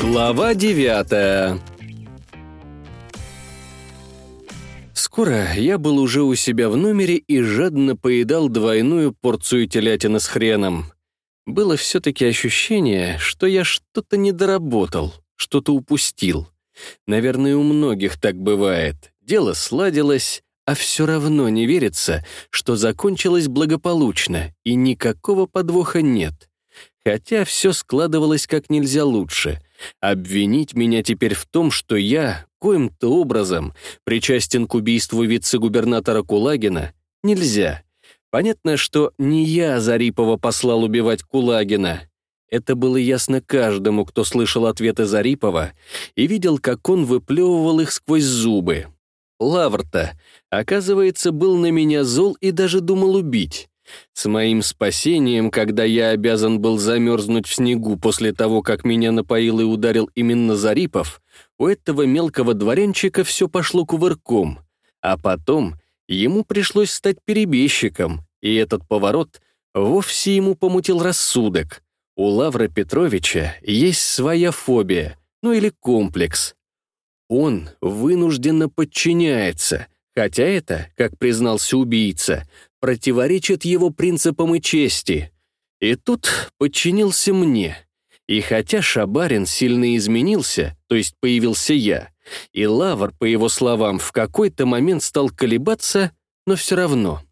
Глава девятая Скоро я был уже у себя в номере и жадно поедал двойную порцию телятины с хреном. Было все-таки ощущение, что я что-то недоработал, что-то упустил. Наверное, у многих так бывает. Дело сладилось, а все равно не верится, что закончилось благополучно, и никакого подвоха нет. Хотя все складывалось как нельзя лучше. Обвинить меня теперь в том, что я, коим-то образом, причастен к убийству вице-губернатора Кулагина, нельзя. Понятно, что не я Зарипова послал убивать Кулагина. Это было ясно каждому, кто слышал ответы Зарипова и видел, как он выплевывал их сквозь зубы. Лавр-то, оказывается, был на меня зол и даже думал убить. С моим спасением, когда я обязан был замерзнуть в снегу после того, как меня напоил и ударил именно Зарипов, у этого мелкого дворянчика все пошло кувырком. А потом ему пришлось стать перебежчиком, и этот поворот вовсе ему помутил рассудок. У Лавра Петровича есть своя фобия, ну или комплекс. Он вынужденно подчиняется, хотя это, как признался убийца, противоречит его принципам и чести. И тут подчинился мне. И хотя Шабарин сильно изменился, то есть появился я, и Лавр, по его словам, в какой-то момент стал колебаться, но все равно.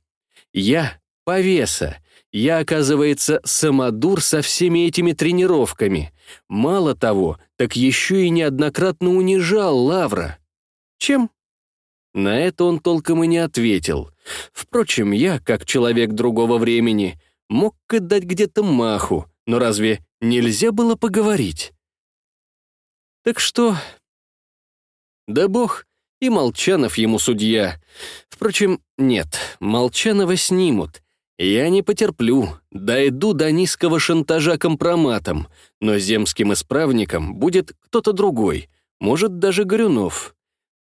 Я — повеса. Я, оказывается, самодур со всеми этими тренировками. Мало того, так еще и неоднократно унижал Лавра. Чем? На это он толком и не ответил. Впрочем, я, как человек другого времени, мог дать где-то маху, но разве нельзя было поговорить? Так что... Да бог, и Молчанов ему судья. Впрочем, нет, Молчанова снимут. Я не потерплю, дойду до низкого шантажа компроматом, но земским исправником будет кто-то другой, может, даже Горюнов.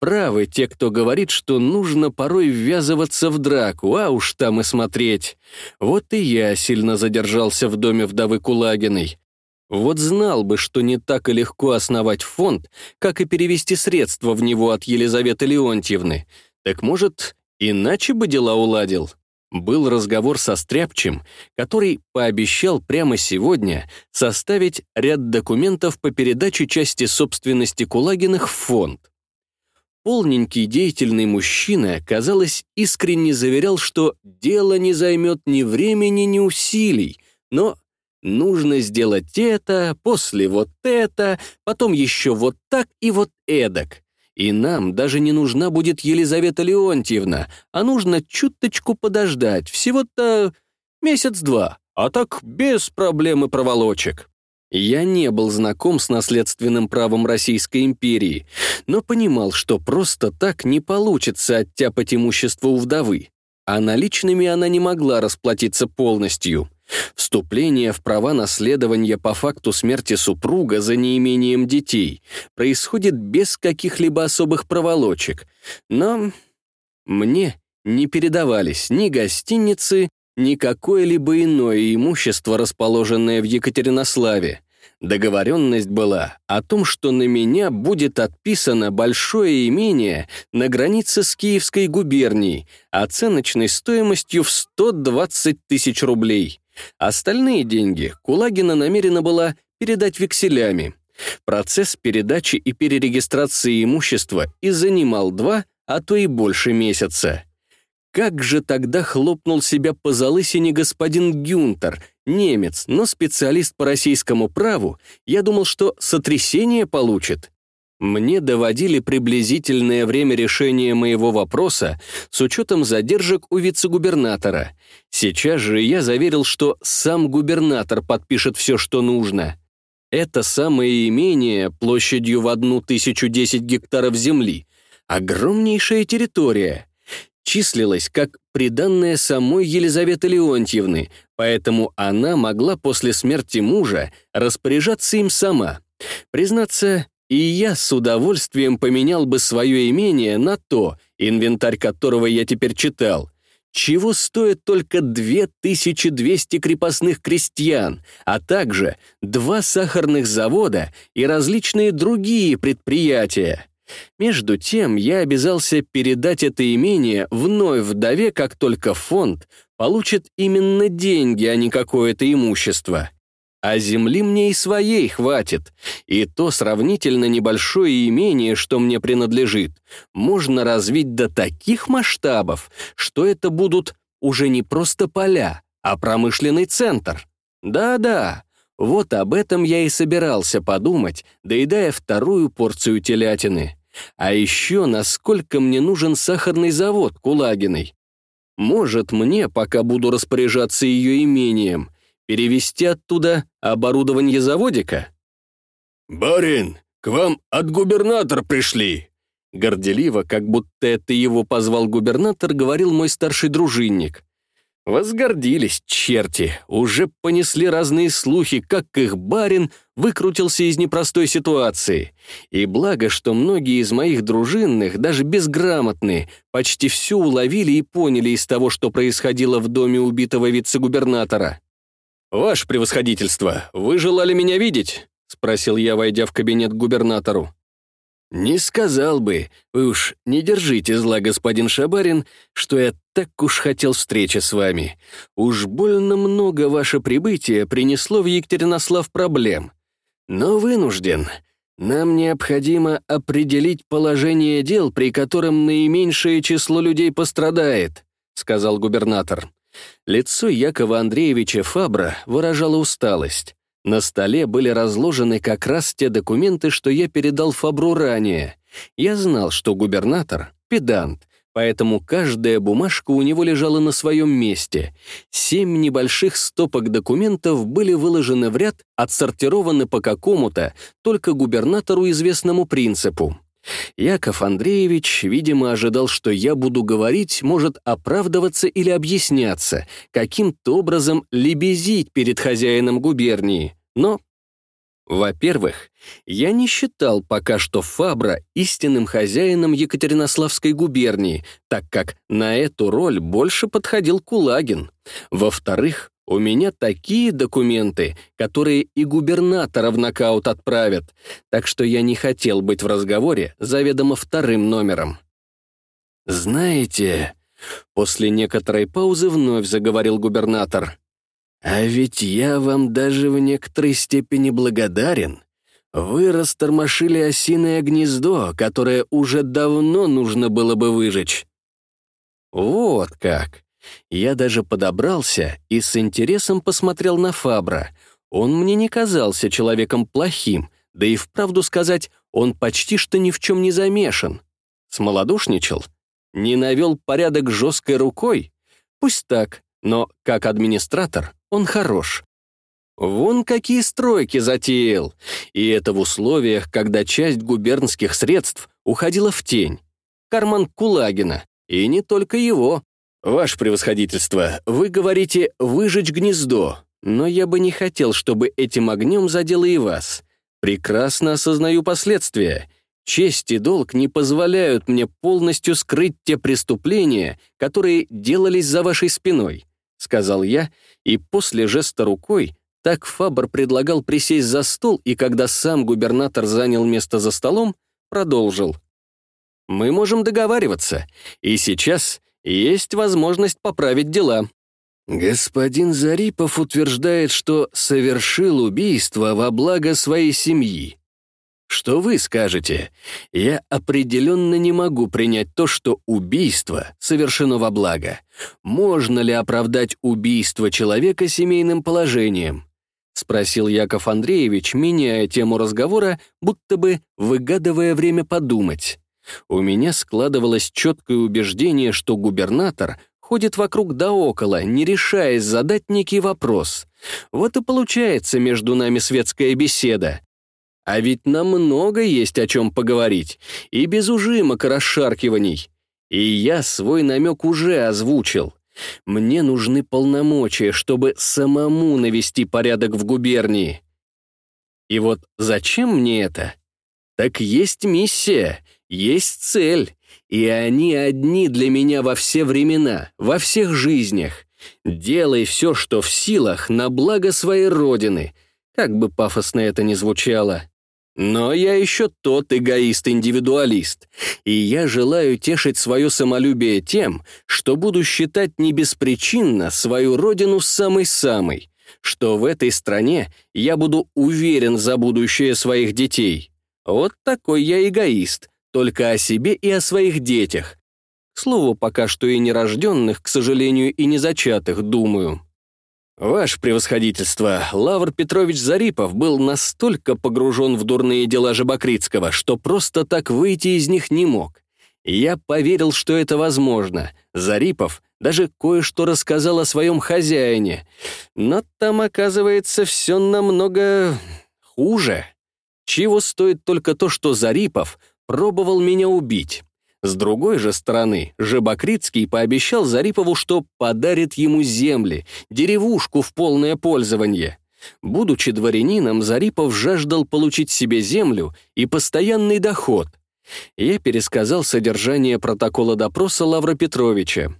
Правы те, кто говорит, что нужно порой ввязываться в драку, а уж там и смотреть. Вот и я сильно задержался в доме вдовы Кулагиной. Вот знал бы, что не так и легко основать фонд, как и перевести средства в него от Елизаветы Леонтьевны. Так, может, иначе бы дела уладил? Был разговор со Стряпчем, который пообещал прямо сегодня составить ряд документов по передаче части собственности Кулагиных в фонд. Полненький деятельный мужчина, казалось, искренне заверял, что дело не займет ни времени, ни усилий, но нужно сделать это, после вот это, потом еще вот так и вот эдак. И нам даже не нужна будет Елизавета Леонтьевна, а нужно чуточку подождать, всего-то месяц-два, а так без проблем и проволочек. Я не был знаком с наследственным правом Российской империи, но понимал, что просто так не получится оттяпать имущество у вдовы, а наличными она не могла расплатиться полностью. Вступление в права наследования по факту смерти супруга за неимением детей происходит без каких-либо особых проволочек, но мне не передавались ни гостиницы, ни какое-либо иное имущество, расположенное в Екатеринославе. Договоренность была о том, что на меня будет отписано большое имение на границе с Киевской губернией оценочной стоимостью в 120 тысяч рублей. Остальные деньги Кулагина намерена была передать векселями. Процесс передачи и перерегистрации имущества и занимал два, а то и больше месяца. Как же тогда хлопнул себя по залысине господин Гюнтер, немец, но специалист по российскому праву, я думал, что сотрясение получит. Мне доводили приблизительное время решения моего вопроса с учетом задержек у вице-губернатора. Сейчас же я заверил, что сам губернатор подпишет все, что нужно. Это самое имение площадью в одну тысячу десять гектаров земли. Огромнейшая территория числилась как приданная самой Елизаветы Леонтьевны, поэтому она могла после смерти мужа распоряжаться им сама. Признаться, и я с удовольствием поменял бы свое имение на то, инвентарь которого я теперь читал. чего стоят только 2200 крепостных крестьян, а также два сахарных завода и различные другие предприятия. Между тем я обязался передать это имение вновь вдове, как только фонд получит именно деньги, а не какое-то имущество. А земли мне и своей хватит, и то сравнительно небольшое имение, что мне принадлежит, можно развить до таких масштабов, что это будут уже не просто поля, а промышленный центр. Да-да, вот об этом я и собирался подумать, доедая вторую порцию телятины. А еще, насколько мне нужен сахарный завод Кулагиной. Может, мне, пока буду распоряжаться ее имением, перевести оттуда оборудование заводика? «Барин, к вам от губернатора пришли!» Горделиво, как будто это его позвал губернатор, говорил мой старший дружинник. Возгордились, черти, уже понесли разные слухи, как их барин выкрутился из непростой ситуации. И благо, что многие из моих дружинных, даже безграмотные, почти все уловили и поняли из того, что происходило в доме убитого вице-губернатора. «Ваше превосходительство, вы желали меня видеть?» — спросил я, войдя в кабинет губернатору. «Не сказал бы, вы уж не держите зла, господин Шабарин, что я так уж хотел встречи с вами. Уж больно много ваше прибытие принесло в Екатеринослав проблем. Но вынужден. Нам необходимо определить положение дел, при котором наименьшее число людей пострадает», — сказал губернатор. Лицо Якова Андреевича Фабра выражало усталость. На столе были разложены как раз те документы, что я передал Фабру ранее. Я знал, что губернатор — педант, поэтому каждая бумажка у него лежала на своем месте. Семь небольших стопок документов были выложены в ряд, отсортированы по какому-то, только губернатору известному принципу. Яков Андреевич, видимо, ожидал, что я буду говорить, может оправдываться или объясняться, каким-то образом лебезить перед хозяином губернии. Но, во-первых, я не считал пока что Фабра истинным хозяином Екатеринославской губернии, так как на эту роль больше подходил Кулагин. Во-вторых, у меня такие документы, которые и губернатора в нокаут отправят, так что я не хотел быть в разговоре заведомо вторым номером. «Знаете...» — после некоторой паузы вновь заговорил губернатор. «А ведь я вам даже в некоторой степени благодарен. Вы растормошили осиное гнездо, которое уже давно нужно было бы выжечь». «Вот как!» Я даже подобрался и с интересом посмотрел на Фабра. Он мне не казался человеком плохим, да и вправду сказать, он почти что ни в чем не замешан. Смолодушничал? Не навел порядок жесткой рукой? Пусть так, но как администратор он хорош. Вон какие стройки затеял. И это в условиях, когда часть губернских средств уходила в тень. Карман Кулагина. И не только его. «Ваше превосходительство, вы говорите «выжечь гнездо», но я бы не хотел, чтобы этим огнем задело и вас. Прекрасно осознаю последствия. Честь и долг не позволяют мне полностью скрыть те преступления, которые делались за вашей спиной», — сказал я, и после жеста рукой так Фабр предлагал присесть за стол, и когда сам губернатор занял место за столом, продолжил. «Мы можем договариваться, и сейчас есть возможность поправить дела. Господин Зарипов утверждает, что совершил убийство во благо своей семьи. Что вы скажете? Я определенно не могу принять то, что убийство совершено во благо. Можно ли оправдать убийство человека семейным положением? Спросил Яков Андреевич, меняя тему разговора, будто бы выгадывая время подумать. У меня складывалось четкое убеждение, что губернатор ходит вокруг да около, не решаясь задать некий вопрос. Вот и получается между нами светская беседа. А ведь нам много есть о чем поговорить, и без ужимок и расшаркиваний. И я свой намек уже озвучил. Мне нужны полномочия, чтобы самому навести порядок в губернии. И вот зачем мне это? Так есть миссия, есть цель, и они одни для меня во все времена, во всех жизнях. Делай все, что в силах, на благо своей родины, как бы пафосно это ни звучало. Но я еще тот эгоист-индивидуалист, и я желаю тешить свое самолюбие тем, что буду считать не беспричинно свою родину самой-самой, что в этой стране я буду уверен за будущее своих детей. Вот такой я эгоист, только о себе и о своих детях. К слову, пока что и нерожденных, к сожалению, и незачатых, думаю. Ваше превосходительство, Лавр Петрович Зарипов был настолько погружен в дурные дела Жабокритского, что просто так выйти из них не мог. Я поверил, что это возможно. Зарипов даже кое-что рассказал о своем хозяине. Но там, оказывается, все намного хуже. Чего стоит только то, что Зарипов пробовал меня убить. С другой же стороны, Жебокритский пообещал Зарипову, что подарит ему земли, деревушку в полное пользование. Будучи дворянином, Зарипов жаждал получить себе землю и постоянный доход. Я пересказал содержание протокола допроса Лавра Петровича.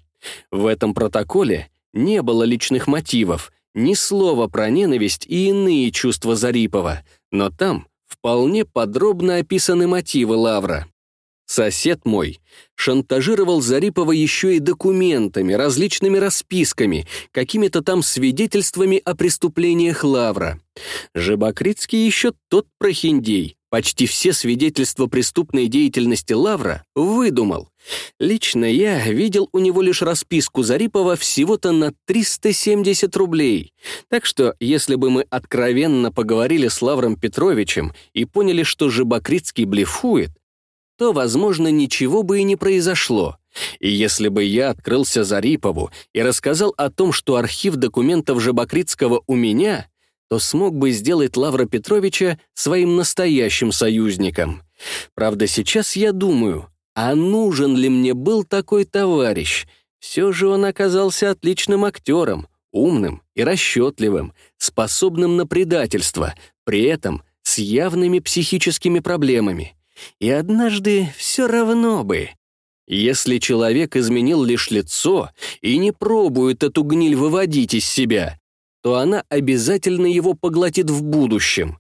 В этом протоколе не было личных мотивов, ни слова про ненависть и иные чувства Зарипова, но там вполне подробно описаны мотивы Лавра. Сосед мой шантажировал Зарипова еще и документами, различными расписками, какими-то там свидетельствами о преступлениях Лавра. Жебокритский еще тот прохиндей, почти все свидетельства преступной деятельности Лавра выдумал. Лично я видел у него лишь расписку Зарипова всего-то на 370 рублей. Так что, если бы мы откровенно поговорили с Лавром Петровичем и поняли, что Жебокритский блефует, то, возможно, ничего бы и не произошло. И если бы я открылся Зарипову и рассказал о том, что архив документов Жабокритского у меня, то смог бы сделать Лавра Петровича своим настоящим союзником. Правда, сейчас я думаю, а нужен ли мне был такой товарищ? Все же он оказался отличным актером, умным и расчетливым, способным на предательство, при этом с явными психическими проблемами. И однажды все равно бы. Если человек изменил лишь лицо и не пробует эту гниль выводить из себя, то она обязательно его поглотит в будущем.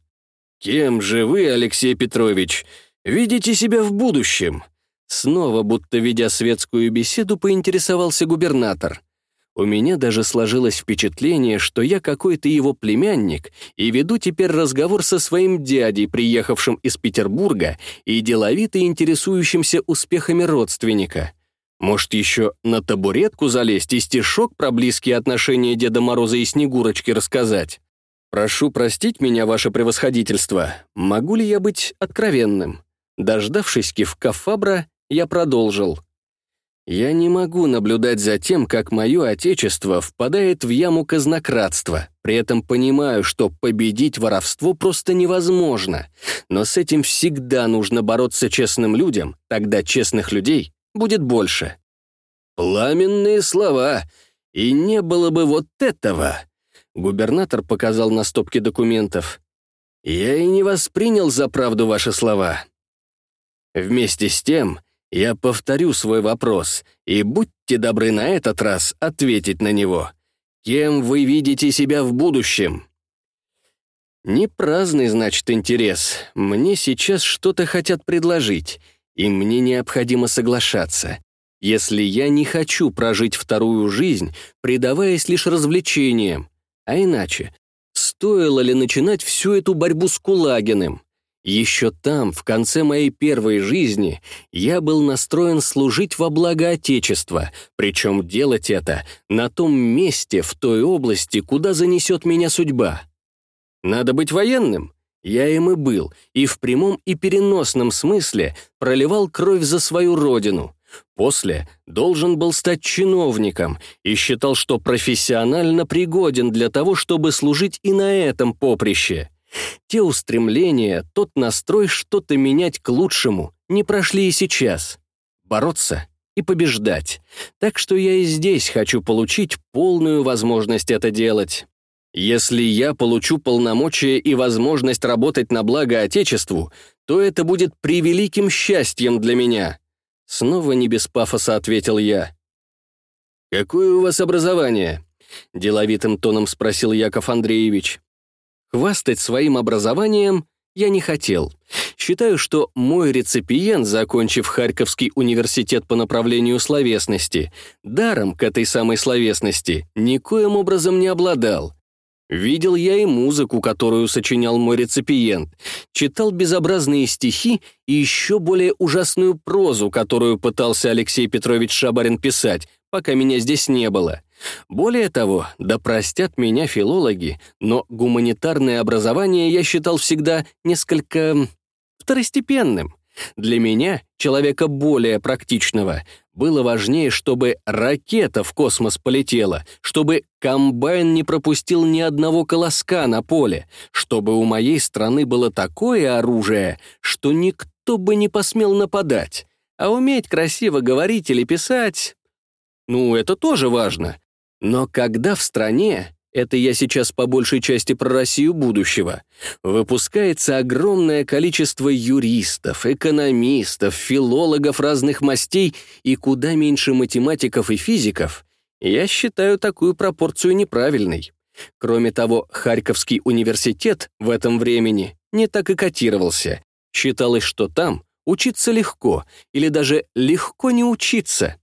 «Кем же вы, Алексей Петрович, видите себя в будущем?» Снова, будто ведя светскую беседу, поинтересовался губернатор. У меня даже сложилось впечатление, что я какой-то его племянник и веду теперь разговор со своим дядей, приехавшим из Петербурга и деловито интересующимся успехами родственника. Может, еще на табуретку залезть и стишок про близкие отношения Деда Мороза и Снегурочки рассказать? Прошу простить меня, ваше превосходительство. Могу ли я быть откровенным? Дождавшись кивка Фабра, я продолжил. Я не могу наблюдать за тем, как мое отечество впадает в яму казнократства, при этом понимаю, что победить воровство просто невозможно, но с этим всегда нужно бороться честным людям, тогда честных людей будет больше. Пламенные слова, и не было бы вот этого. Губернатор показал на стопке документов. Я и не воспринял за правду ваши слова. Вместе с тем, я повторю свой вопрос, и будьте добры на этот раз ответить на него. Кем вы видите себя в будущем? Не праздный, значит, интерес. Мне сейчас что-то хотят предложить, и мне необходимо соглашаться. Если я не хочу прожить вторую жизнь, предаваясь лишь развлечениям, а иначе, стоило ли начинать всю эту борьбу с Кулагиным? Еще там, в конце моей первой жизни, я был настроен служить во благо Отечества, причем делать это на том месте, в той области, куда занесет меня судьба. Надо быть военным? Я им и был, и в прямом и переносном смысле проливал кровь за свою родину. После должен был стать чиновником и считал, что профессионально пригоден для того, чтобы служить и на этом поприще. Те устремления, тот настрой что-то менять к лучшему не прошли и сейчас. Бороться и побеждать. Так что я и здесь хочу получить полную возможность это делать. Если я получу полномочия и возможность работать на благо Отечеству, то это будет превеликим счастьем для меня. Снова не без пафоса ответил я. «Какое у вас образование?» — деловитым тоном спросил Яков Андреевич. Хвастать своим образованием я не хотел. Считаю, что мой реципиент, закончив Харьковский университет по направлению словесности, даром к этой самой словесности никоим образом не обладал. Видел я и музыку, которую сочинял мой реципиент, читал безобразные стихи и еще более ужасную прозу, которую пытался Алексей Петрович Шабарин писать, пока меня здесь не было. Более того, да простят меня филологи, но гуманитарное образование я считал всегда несколько второстепенным. Для меня, человека более практичного, было важнее, чтобы ракета в космос полетела, чтобы комбайн не пропустил ни одного колоска на поле, чтобы у моей страны было такое оружие, что никто бы не посмел нападать. А уметь красиво говорить или писать... Ну, это тоже важно. Но когда в стране это я сейчас по большей части про Россию будущего, выпускается огромное количество юристов, экономистов, филологов разных мастей и куда меньше математиков и физиков, я считаю такую пропорцию неправильной. Кроме того, Харьковский университет в этом времени не так и котировался. Считалось, что там учиться легко, или даже легко не учиться.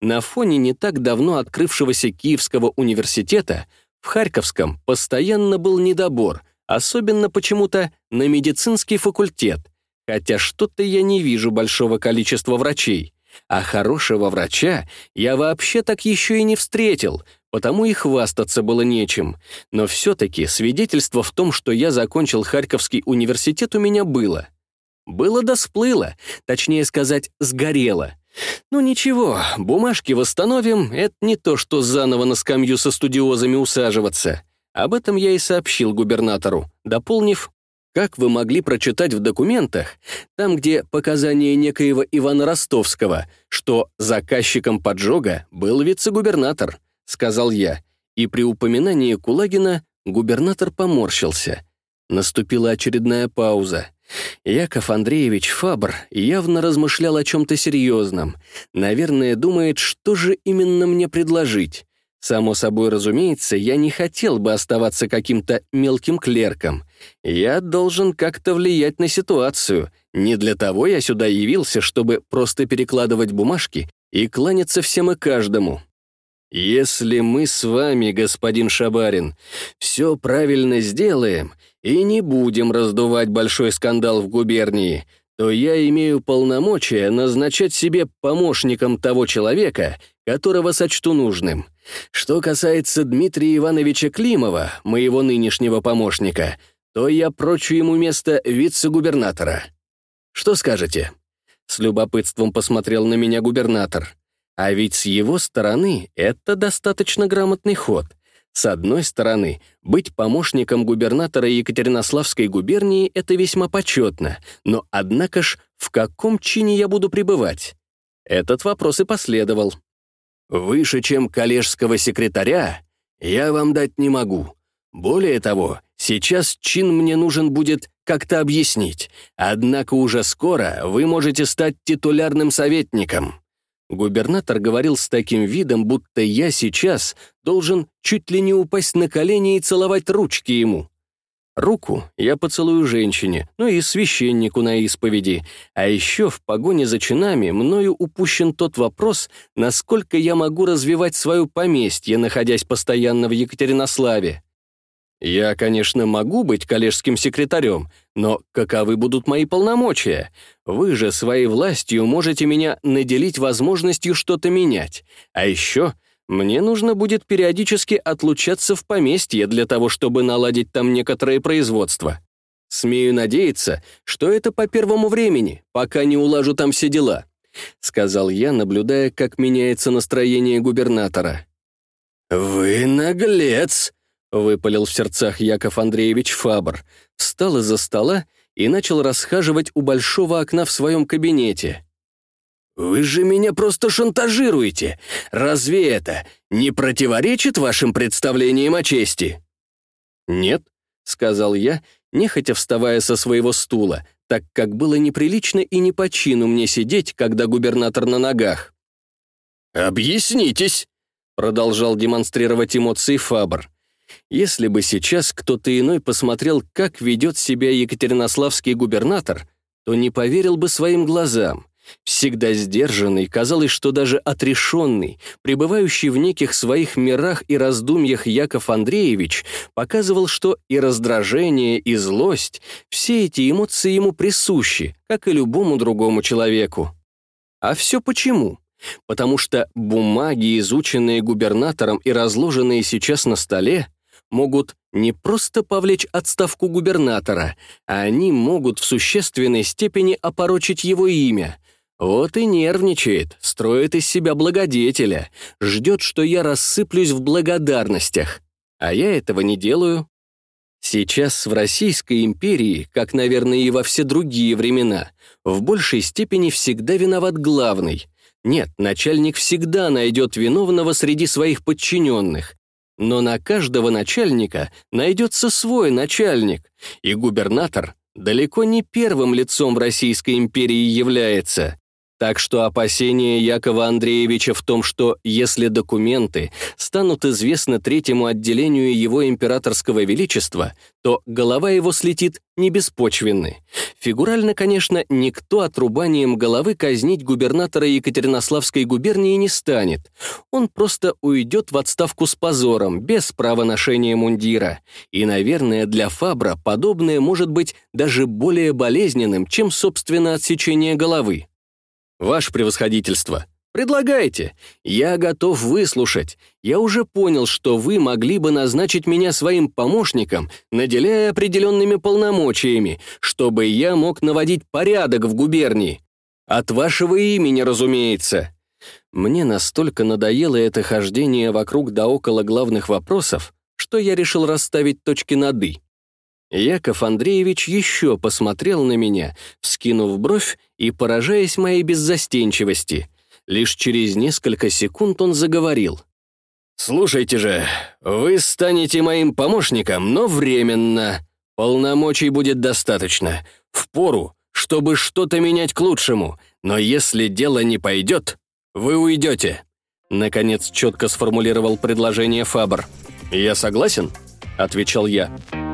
На фоне не так давно открывшегося Киевского университета в Харьковском постоянно был недобор, особенно почему-то на медицинский факультет, хотя что-то я не вижу большого количества врачей. А хорошего врача я вообще так еще и не встретил, потому и хвастаться было нечем. Но все-таки свидетельство в том, что я закончил Харьковский университет, у меня было. Было да сплыло, точнее сказать, сгорело. Ну ничего, бумажки восстановим, это не то, что заново на скамью со студиозами усаживаться. Об этом я и сообщил губернатору, дополнив, как вы могли прочитать в документах, там, где показания некоего Ивана Ростовского, что заказчиком поджога был вице-губернатор, сказал я, и при упоминании Кулагина губернатор поморщился. Наступила очередная пауза. Яков Андреевич Фабр явно размышлял о чем-то серьезном. Наверное, думает, что же именно мне предложить. Само собой разумеется, я не хотел бы оставаться каким-то мелким клерком. Я должен как-то влиять на ситуацию. Не для того я сюда явился, чтобы просто перекладывать бумажки и кланяться всем и каждому. Если мы с вами, господин Шабарин, все правильно сделаем и не будем раздувать большой скандал в губернии, то я имею полномочия назначать себе помощником того человека, которого сочту нужным. Что касается Дмитрия Ивановича Климова, моего нынешнего помощника, то я прочу ему место вице-губернатора. Что скажете?» С любопытством посмотрел на меня губернатор. А ведь с его стороны это достаточно грамотный ход. С одной стороны, быть помощником губернатора Екатеринославской губернии — это весьма почетно, но однако ж в каком чине я буду пребывать? Этот вопрос и последовал. Выше, чем коллежского секретаря, я вам дать не могу. Более того, сейчас чин мне нужен будет как-то объяснить, однако уже скоро вы можете стать титулярным советником. Губернатор говорил с таким видом, будто я сейчас должен чуть ли не упасть на колени и целовать ручки ему. Руку я поцелую женщине, ну и священнику на исповеди. А еще в погоне за чинами мною упущен тот вопрос, насколько я могу развивать свое поместье, находясь постоянно в Екатеринославе. Я, конечно, могу быть коллежским секретарем, но каковы будут мои полномочия? Вы же своей властью можете меня наделить возможностью что-то менять. А еще мне нужно будет периодически отлучаться в поместье для того, чтобы наладить там некоторое производство. Смею надеяться, что это по первому времени, пока не улажу там все дела», — сказал я, наблюдая, как меняется настроение губернатора. «Вы наглец!» — выпалил в сердцах Яков Андреевич Фабр, встал из-за стола и начал расхаживать у большого окна в своем кабинете. «Вы же меня просто шантажируете! Разве это не противоречит вашим представлениям о чести?» «Нет», — сказал я, нехотя вставая со своего стула, так как было неприлично и не по чину мне сидеть, когда губернатор на ногах. «Объяснитесь», — продолжал демонстрировать эмоции Фабр. Если бы сейчас кто-то иной посмотрел, как ведет себя екатеринославский губернатор, то не поверил бы своим глазам. Всегда сдержанный, казалось, что даже отрешенный, пребывающий в неких своих мирах и раздумьях Яков Андреевич показывал, что и раздражение, и злость, все эти эмоции ему присущи, как и любому другому человеку. А все почему? Потому что бумаги, изученные губернатором и разложенные сейчас на столе, могут не просто повлечь отставку губернатора, а они могут в существенной степени опорочить его имя. Вот и нервничает, строит из себя благодетеля, ждет, что я рассыплюсь в благодарностях. А я этого не делаю. Сейчас в Российской империи, как, наверное, и во все другие времена, в большей степени всегда виноват главный. Нет, начальник всегда найдет виновного среди своих подчиненных, но на каждого начальника найдется свой начальник, и губернатор далеко не первым лицом в Российской империи является. Так что опасения Якова Андреевича в том, что если документы станут известны третьему отделению его императорского величества, то голова его слетит не беспочвенны. Фигурально, конечно, никто отрубанием головы казнить губернатора Екатеринославской губернии не станет. Он просто уйдет в отставку с позором, без права ношения мундира. И, наверное, для Фабра подобное может быть даже более болезненным, чем, собственно, отсечение головы. Ваше превосходительство, предлагайте. Я готов выслушать. Я уже понял, что вы могли бы назначить меня своим помощником, наделяя определенными полномочиями, чтобы я мог наводить порядок в губернии. От вашего имени, разумеется. Мне настолько надоело это хождение вокруг да около главных вопросов, что я решил расставить точки над «и». Яков Андреевич еще посмотрел на меня, вскинув бровь и поражаясь моей беззастенчивости. Лишь через несколько секунд он заговорил. «Слушайте же, вы станете моим помощником, но временно. Полномочий будет достаточно. Впору, чтобы что-то менять к лучшему. Но если дело не пойдет, вы уйдете». Наконец четко сформулировал предложение Фабр. «Я согласен?» — отвечал я. «Я согласен?»